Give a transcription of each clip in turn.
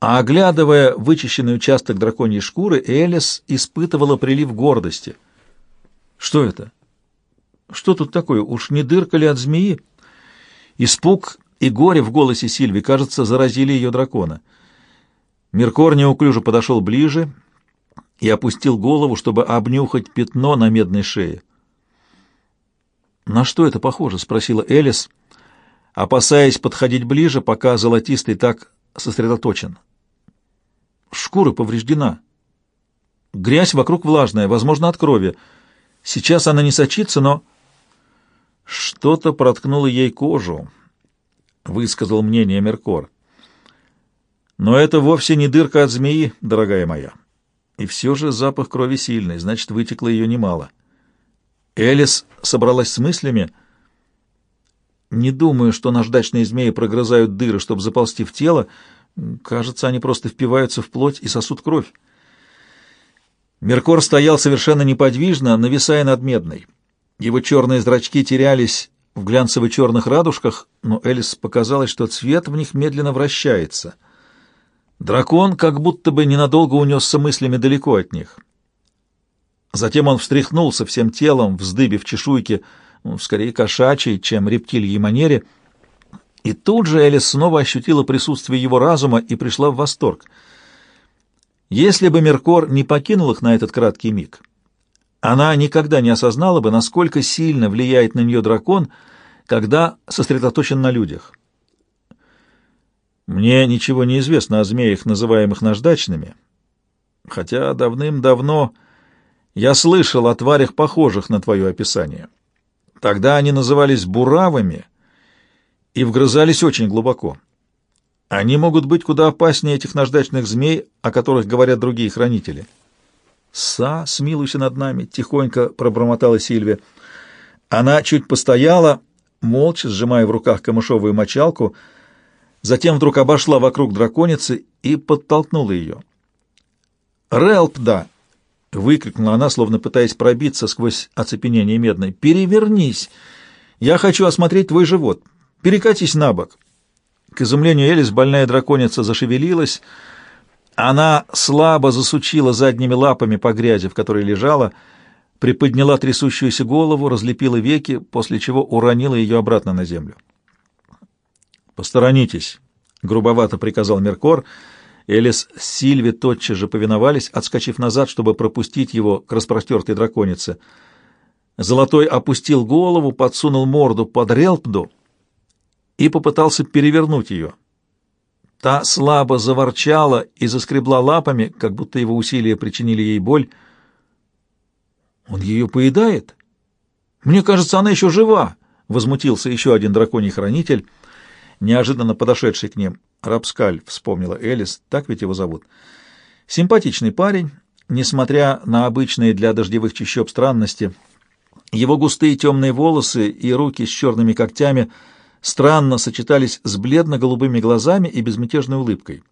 А оглядывая вычищенный участок драконьей шкуры, Элис испытывала прилив гордости. Что это? Что тут такое? Уж не дырка ли от змеи? Испуг и горе в голосе Сильви, кажется, заразили ее дракона. Меркор неуклюже подошел ближе и опустил голову, чтобы обнюхать пятно на медной шее. «На что это похоже?» — спросила Элис, опасаясь подходить ближе, пока золотистый так сосредоточен. Шкура повреждена. Грязь вокруг влажная, возможно, от крови. Сейчас она не сочится, но... Что-то проткнуло ей кожу, — высказал мнение Меркор. Но это вовсе не дырка от змеи, дорогая моя. И все же запах крови сильный, значит, вытекло ее немало. Элис собралась с мыслями. Не думаю, что наждачные змеи прогрызают дыры, чтобы заползти в тело, — Кажется, они просто впиваются в плоть и сосут кровь. Меркор стоял совершенно неподвижно, нависая над медной. Его черные зрачки терялись в глянцево-черных радужках, но Элис показалось, что цвет в них медленно вращается. Дракон как будто бы ненадолго унесся мыслями далеко от них. Затем он встряхнулся всем телом, вздыбив чешуйки, ну, скорее кошачьей, чем рептильей манере — и тут же Элис снова ощутила присутствие его разума и пришла в восторг. Если бы Меркор не покинул их на этот краткий миг, она никогда не осознала бы, насколько сильно влияет на нее дракон, когда сосредоточен на людях. Мне ничего не известно о змеях, называемых наждачными, хотя давным-давно я слышал о тварях, похожих на твое описание. Тогда они назывались буравами — и вгрызались очень глубоко. Они могут быть куда опаснее этих наждачных змей, о которых говорят другие хранители. «Са, смилуйся над нами!» — тихонько пробормотала Сильвия. Она чуть постояла, молча сжимая в руках камышовую мочалку, затем вдруг обошла вокруг драконицы и подтолкнула ее. «Релпда!» — выкрикнула она, словно пытаясь пробиться сквозь оцепенение медной. «Перевернись! Я хочу осмотреть твой живот. Перекатись на бок». К изумлению Элис больная драконица зашевелилась. Она слабо засучила задними лапами по грязи, в которой лежала, приподняла трясущуюся голову, разлепила веки, после чего уронила ее обратно на землю. «Посторонитесь», — грубовато приказал Меркор. Элис с Сильви тотчас же повиновались, отскочив назад, чтобы пропустить его к распростертой драконице. Золотой опустил голову, подсунул морду под Релпду и попытался перевернуть ее. Та слабо заворчала и заскребла лапами, как будто его усилия причинили ей боль. «Он ее поедает? Мне кажется, она еще жива!» — возмутился еще один драконий хранитель, неожиданно подошедший к ним. «Рапскаль», — вспомнила Элис, так ведь его зовут. Симпатичный парень, несмотря на обычные для дождевых чащоб странности. Его густые темные волосы и руки с черными когтями — странно сочетались с бледно-голубыми глазами и безмятежной улыбкой.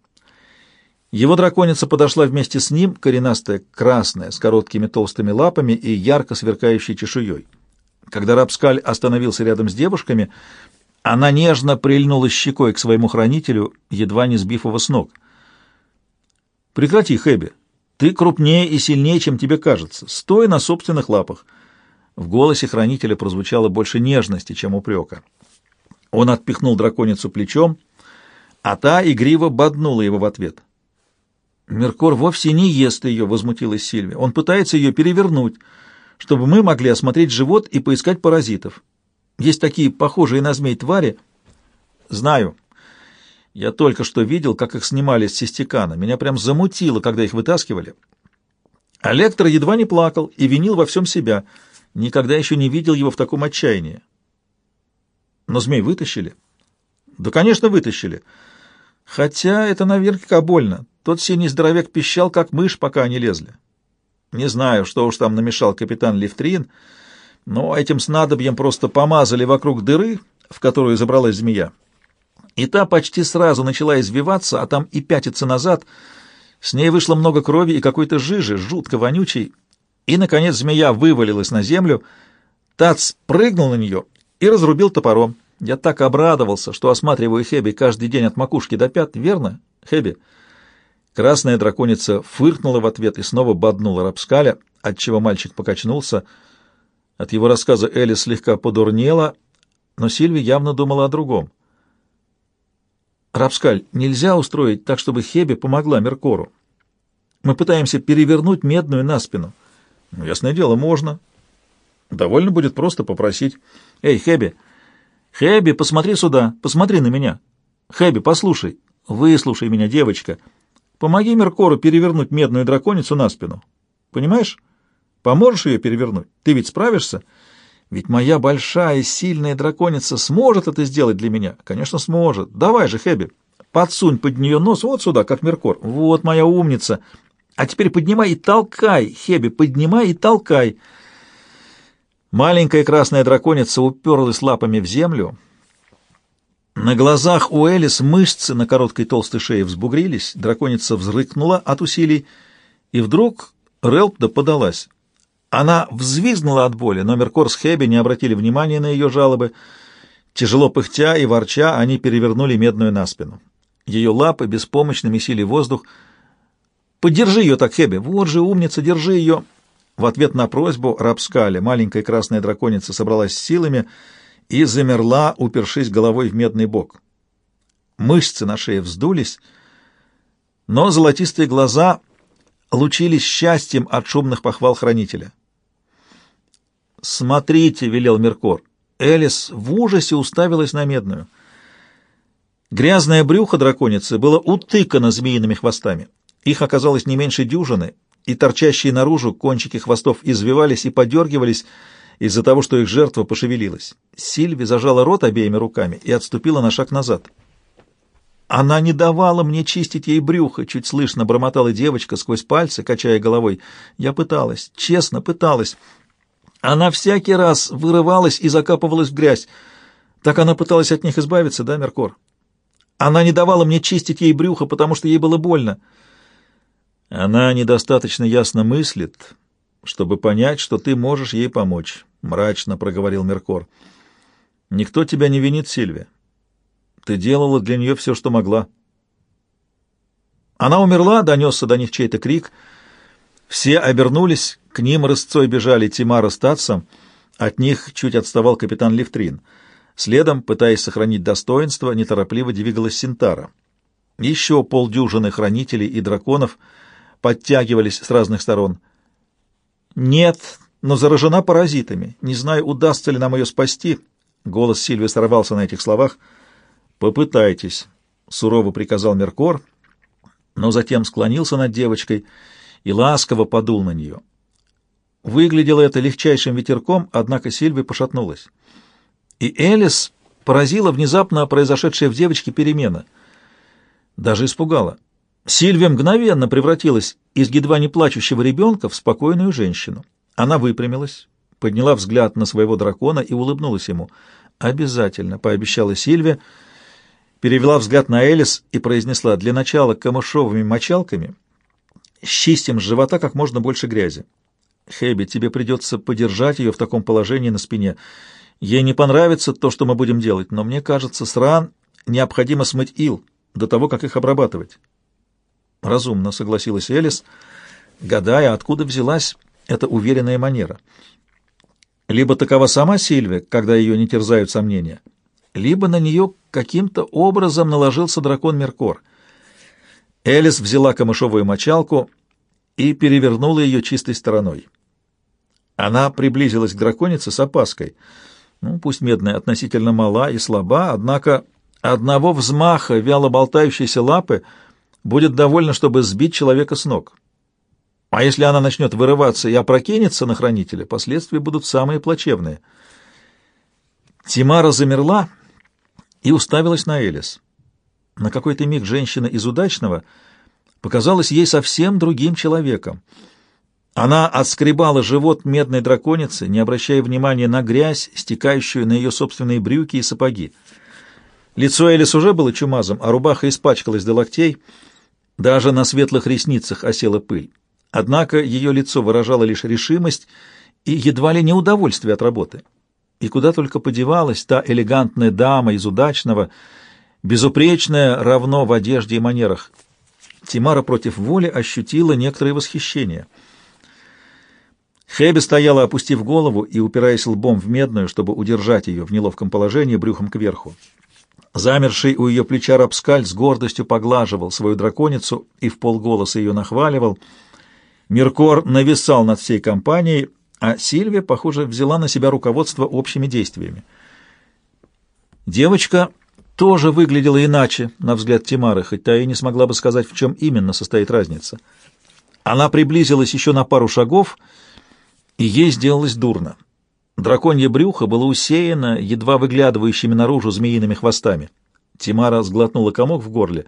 Его драконица подошла вместе с ним, коренастая, красная, с короткими толстыми лапами и ярко сверкающей чешуей. Когда Рапскаль остановился рядом с девушками, она нежно прильнула щекой к своему хранителю, едва не сбив его с ног. «Прекрати, Хэби. Ты крупнее и сильнее, чем тебе кажется. Стой на собственных лапах». В голосе хранителя прозвучало больше нежности, чем упрека. Он отпихнул драконицу плечом, а та игриво боднула его в ответ. «Меркор вовсе не ест ее», — возмутилась Сильвия. «Он пытается ее перевернуть, чтобы мы могли осмотреть живот и поискать паразитов. Есть такие похожие на змей твари». «Знаю. Я только что видел, как их снимали с систекана. Меня прям замутило, когда их вытаскивали». А едва не плакал и винил во всем себя. Никогда еще не видел его в таком отчаянии. Но змей вытащили? Да, конечно, вытащили. Хотя это наверняка больно. Тот синий здоровяк пищал, как мышь, пока они лезли. Не знаю, что уж там намешал капитан Лифтрин, но этим снадобьем просто помазали вокруг дыры, в которую забралась змея. И та почти сразу начала извиваться, а там и пятиться назад. С ней вышло много крови и какой-то жижи, жутко вонючей. И, наконец, змея вывалилась на землю. Тац прыгнул на нее и разрубил топором. Я так обрадовался, что осматриваю Хэби каждый день от макушки до пят, верно, Хэби? Красная драконица фыркнула в ответ и снова боднула Рапскаля, отчего мальчик покачнулся. От его рассказа Элли слегка подурнела, но Сильви явно думала о другом. «Рапскаль, нельзя устроить так, чтобы Хебе помогла Меркору. Мы пытаемся перевернуть медную на спину». Ну, «Ясное дело, можно. Довольно будет просто попросить. Эй, Хебе! Хебе, посмотри сюда, посмотри на меня. Хебе, послушай, выслушай меня, девочка. Помоги Меркору перевернуть медную драконицу на спину. Понимаешь? Поможешь ее перевернуть? Ты ведь справишься?» Ведь моя большая, сильная драконица сможет это сделать для меня? Конечно, сможет. Давай же, Хэби, подсунь под нее нос вот сюда, как Меркор. Вот моя умница. А теперь поднимай и толкай, Хеби, поднимай и толкай. Маленькая красная драконица уперлась лапами в землю. На глазах у Элис мышцы на короткой толстой шее взбугрились, драконица взрыкнула от усилий, и вдруг Релпда подалась. Она взвизгнула от боли, но Меркор с Хэби не обратили внимания на ее жалобы. Тяжело пыхтя и ворча, они перевернули медную на спину. Ее лапы беспомощно месили воздух. «Подержи ее так, Хэби! Вот же умница, держи ее!» В ответ на просьбу Рапскали маленькая красная драконица собралась силами и замерла, упершись головой в медный бок. Мышцы на шее вздулись, но золотистые глаза лучились счастьем от шумных похвал хранителя. «Смотрите», — велел Меркор. Элис в ужасе уставилась на медную. Грязное брюхо драконицы было утыкано змеиными хвостами. Их оказалось не меньше дюжины, и торчащие наружу кончики хвостов извивались и подергивались из-за того, что их жертва пошевелилась. Сильви зажала рот обеими руками и отступила на шаг назад. Она не давала мне чистить ей брюхо, чуть слышно бормотала девочка сквозь пальцы, качая головой. Я пыталась, честно пыталась. Она всякий раз вырывалась и закапывалась в грязь. Так она пыталась от них избавиться, да, Меркор? Она не давала мне чистить ей брюхо, потому что ей было больно. Она недостаточно ясно мыслит, чтобы понять, что ты можешь ей помочь, — мрачно проговорил Меркор. Никто тебя не винит, Сильвия. Ты делала для нее все, что могла. Она умерла, донесся до них чей-то крик. Все обернулись, к ним рысцой бежали Тимара с Татсом, от них чуть отставал капитан Левтрин. Следом, пытаясь сохранить достоинство, неторопливо двигалась Синтара. Еще полдюжины хранителей и драконов подтягивались с разных сторон. «Нет, но заражена паразитами. Не знаю, удастся ли нам ее спасти». Голос Сильвии сорвался на этих словах — «Попытайтесь», — сурово приказал Меркор, но затем склонился над девочкой и ласково подул на нее. Выглядело это легчайшим ветерком, однако Сильви пошатнулась. И Элис поразила внезапно произошедшая в девочке перемена. Даже испугала. Сильвия мгновенно превратилась из едва не плачущего ребенка в спокойную женщину. Она выпрямилась, подняла взгляд на своего дракона и улыбнулась ему. «Обязательно», — пообещала Сильвия, — перевела взгляд на Элис и произнесла «Для начала камышовыми мочалками счистим с живота как можно больше грязи. Хэби, тебе придется подержать ее в таком положении на спине. Ей не понравится то, что мы будем делать, но мне кажется, с ран необходимо смыть ил до того, как их обрабатывать». «Разумно», — согласилась Элис, гадая, откуда взялась эта уверенная манера. Либо такова сама Сильвия, когда ее не терзают сомнения — либо на нее каким-то образом наложился дракон Меркор. Элис взяла камышовую мочалку и перевернула ее чистой стороной. Она приблизилась к драконице с опаской. Ну, пусть медная относительно мала и слаба, однако одного взмаха вяло болтающейся лапы будет довольно, чтобы сбить человека с ног. А если она начнет вырываться и опрокинется на хранителя, последствия будут самые плачевные. Тимара замерла и уставилась на Элис. На какой-то миг женщина из удачного показалась ей совсем другим человеком. Она отскребала живот медной драконицы, не обращая внимания на грязь, стекающую на ее собственные брюки и сапоги. Лицо Элис уже было чумазом, а рубаха испачкалась до локтей, даже на светлых ресницах осела пыль. Однако ее лицо выражало лишь решимость и едва ли не удовольствие от работы. И куда только подевалась та элегантная дама из удачного, безупречная равно в одежде и манерах. Тимара против воли ощутила некоторое восхищение. Хэби стояла, опустив голову и упираясь лбом в медную, чтобы удержать ее в неловком положении брюхом кверху. Замерший у ее плеча Рапскаль с гордостью поглаживал свою драконицу и в полголоса ее нахваливал. Миркор нависал над всей компанией, а Сильвия, похоже, взяла на себя руководство общими действиями. Девочка тоже выглядела иначе, на взгляд Тимары, хоть та и не смогла бы сказать, в чем именно состоит разница. Она приблизилась еще на пару шагов, и ей сделалось дурно. Драконье брюхо было усеяно едва выглядывающими наружу змеиными хвостами. Тимара сглотнула комок в горле.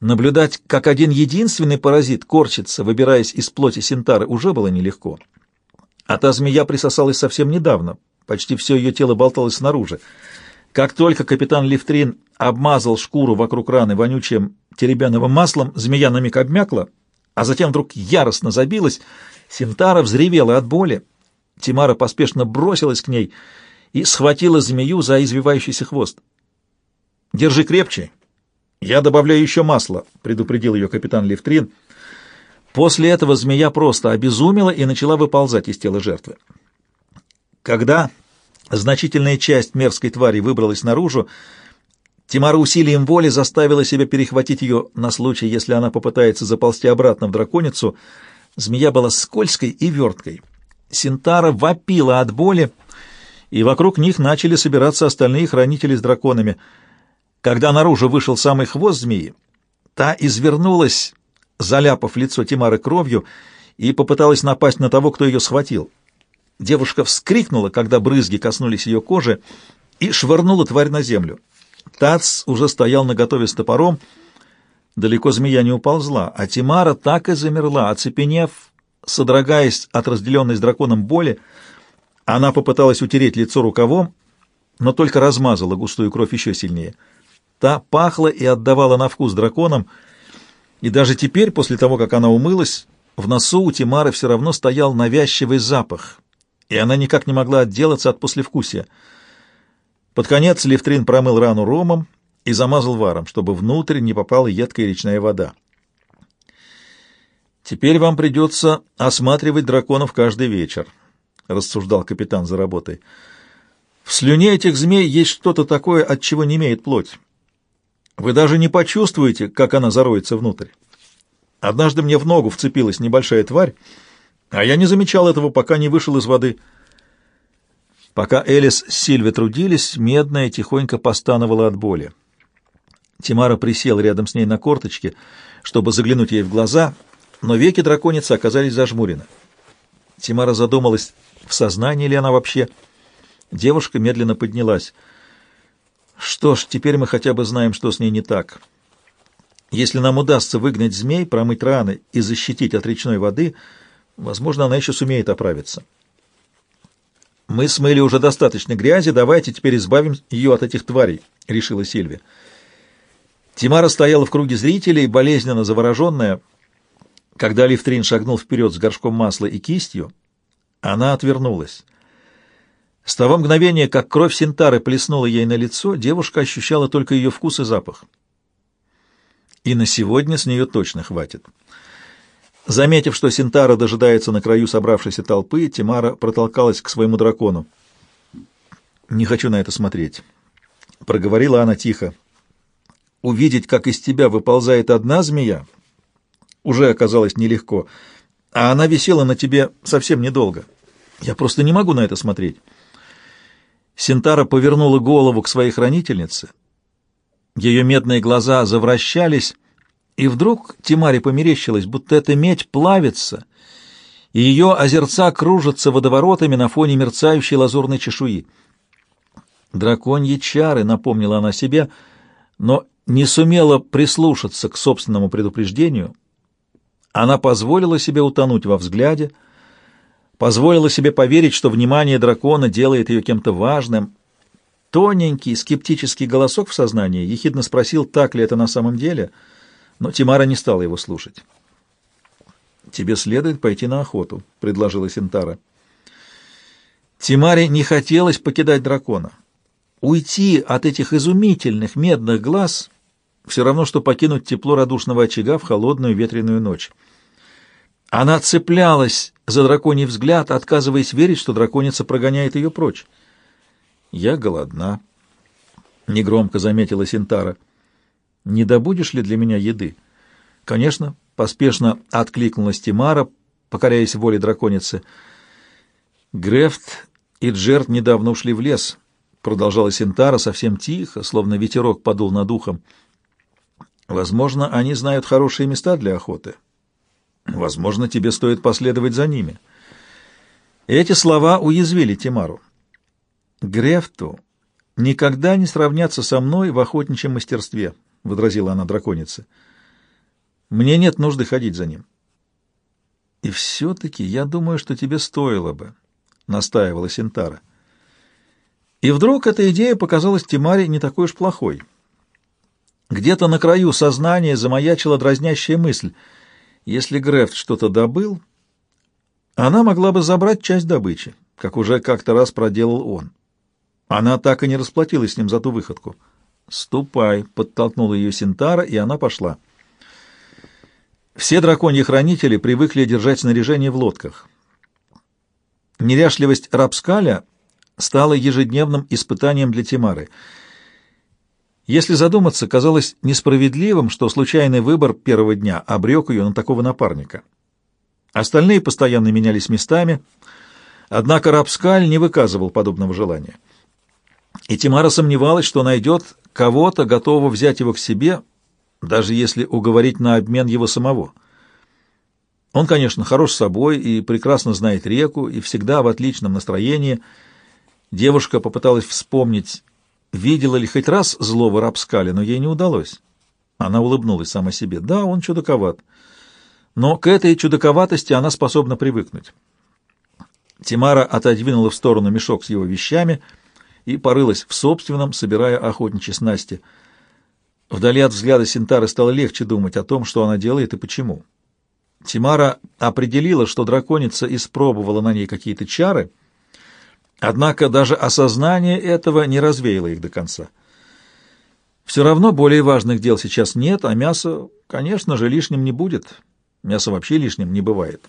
Наблюдать, как один единственный паразит корчится, выбираясь из плоти синтары, уже было нелегко. А та змея присосалась совсем недавно, почти все ее тело болталось снаружи. Как только капитан Лифтрин обмазал шкуру вокруг раны вонючим теребяновым маслом, змея на миг обмякла, а затем вдруг яростно забилась. Синтара взревела от боли, Тимара поспешно бросилась к ней и схватила змею за извивающийся хвост. «Держи крепче. Я добавляю еще масло», — предупредил ее капитан Левтрин. После этого змея просто обезумела и начала выползать из тела жертвы. Когда значительная часть мерзкой твари выбралась наружу, Тимара усилием воли заставила себя перехватить ее на случай, если она попытается заползти обратно в драконицу. Змея была скользкой и верткой. Синтара вопила от боли, и вокруг них начали собираться остальные хранители с драконами. Когда наружу вышел самый хвост змеи, та извернулась, заляпав лицо Тимары кровью, и попыталась напасть на того, кто ее схватил. Девушка вскрикнула, когда брызги коснулись ее кожи, и швырнула тварь на землю. Тац уже стоял наготове с топором, далеко змея не уползла, а Тимара так и замерла, оцепенев Содрогаясь от разделенной с драконом боли, она попыталась утереть лицо рукавом, но только размазала густую кровь еще сильнее. Та пахла и отдавала на вкус драконом, и даже теперь, после того, как она умылась, в носу у Тимары все равно стоял навязчивый запах, и она никак не могла отделаться от послевкусия. Под конец Левтрин промыл рану ромом и замазал варом, чтобы внутрь не попала едкая речная вода. «Теперь вам придется осматривать драконов каждый вечер», — рассуждал капитан за работой. «В слюне этих змей есть что-то такое, от чего не имеет плоть. Вы даже не почувствуете, как она зароется внутрь. Однажды мне в ногу вцепилась небольшая тварь, а я не замечал этого, пока не вышел из воды». Пока Элис с Сильви трудились, медная тихонько постановала от боли. Тимара присел рядом с ней на корточке, чтобы заглянуть ей в глаза — но веки драконицы оказались зажмурены. Тимара задумалась, в сознании ли она вообще. Девушка медленно поднялась. Что ж, теперь мы хотя бы знаем, что с ней не так. Если нам удастся выгнать змей, промыть раны и защитить от речной воды, возможно, она еще сумеет оправиться. «Мы смыли уже достаточно грязи, давайте теперь избавим ее от этих тварей», — решила Сильвия. Тимара стояла в круге зрителей, болезненно завороженная, — когда Лифтрин шагнул вперед с горшком масла и кистью, она отвернулась. С того мгновения, как кровь Синтары плеснула ей на лицо, девушка ощущала только ее вкус и запах. И на сегодня с нее точно хватит. Заметив, что Синтара дожидается на краю собравшейся толпы, Тимара протолкалась к своему дракону. «Не хочу на это смотреть», — проговорила она тихо. «Увидеть, как из тебя выползает одна змея, уже оказалось нелегко, а она висела на тебе совсем недолго. Я просто не могу на это смотреть. Синтара повернула голову к своей хранительнице. Ее медные глаза завращались, и вдруг Тимаре померещилось, будто эта медь плавится, и ее озерца кружатся водоворотами на фоне мерцающей лазурной чешуи. «Драконьи чары», — напомнила она себе, но не сумела прислушаться к собственному предупреждению — она позволила себе утонуть во взгляде, позволила себе поверить, что внимание дракона делает ее кем-то важным. Тоненький скептический голосок в сознании ехидно спросил, так ли это на самом деле, но Тимара не стала его слушать. «Тебе следует пойти на охоту», — предложила Синтара. Тимаре не хотелось покидать дракона. Уйти от этих изумительных медных глаз все равно, что покинуть тепло радушного очага в холодную ветреную ночь. Она цеплялась за драконий взгляд, отказываясь верить, что драконица прогоняет ее прочь. «Я голодна», — негромко заметила Синтара. «Не добудешь ли для меня еды?» «Конечно», — поспешно откликнулась Тимара, покоряясь воле драконицы. «Грефт и Джерт недавно ушли в лес», — продолжала Синтара совсем тихо, словно ветерок подул над ухом. «Возможно, они знают хорошие места для охоты. Возможно, тебе стоит последовать за ними». Эти слова уязвили Тимару. Грефту никогда не сравняться со мной в охотничьем мастерстве, — возразила она драконице. Мне нет нужды ходить за ним. И все-таки я думаю, что тебе стоило бы, — настаивала Синтара. И вдруг эта идея показалась Тимаре не такой уж плохой. Где-то на краю сознания замаячила дразнящая мысль. Если Грефт что-то добыл, она могла бы забрать часть добычи, как уже как-то раз проделал он. Она так и не расплатилась с ним за ту выходку. «Ступай», — подтолкнула ее Синтара, и она пошла. Все драконьи-хранители привыкли держать снаряжение в лодках. Неряшливость Рапскаля стала ежедневным испытанием для Тимары. Если задуматься, казалось несправедливым, что случайный выбор первого дня обрек ее на такого напарника. Остальные постоянно менялись местами, однако Рапскаль не выказывал подобного желания и Тимара сомневалась, что найдет кого-то, готового взять его к себе, даже если уговорить на обмен его самого. Он, конечно, хорош собой и прекрасно знает реку, и всегда в отличном настроении. Девушка попыталась вспомнить, видела ли хоть раз злого рабскали, но ей не удалось. Она улыбнулась сама себе. Да, он чудаковат. Но к этой чудаковатости она способна привыкнуть. Тимара отодвинула в сторону мешок с его вещами — и порылась в собственном, собирая охотничьи снасти. Вдали от взгляда Синтары стало легче думать о том, что она делает и почему. Тимара определила, что драконица испробовала на ней какие-то чары, однако даже осознание этого не развеяло их до конца. Все равно более важных дел сейчас нет, а мясо, конечно же, лишним не будет. Мясо вообще лишним не бывает.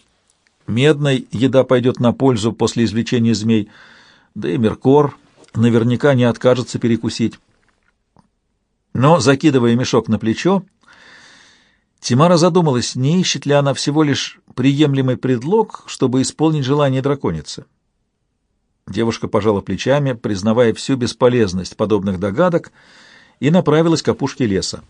Медной еда пойдет на пользу после извлечения змей, да и Меркор наверняка не откажется перекусить. Но, закидывая мешок на плечо, Тимара задумалась, не ищет ли она всего лишь приемлемый предлог, чтобы исполнить желание драконицы. Девушка пожала плечами, признавая всю бесполезность подобных догадок, и направилась к опушке леса.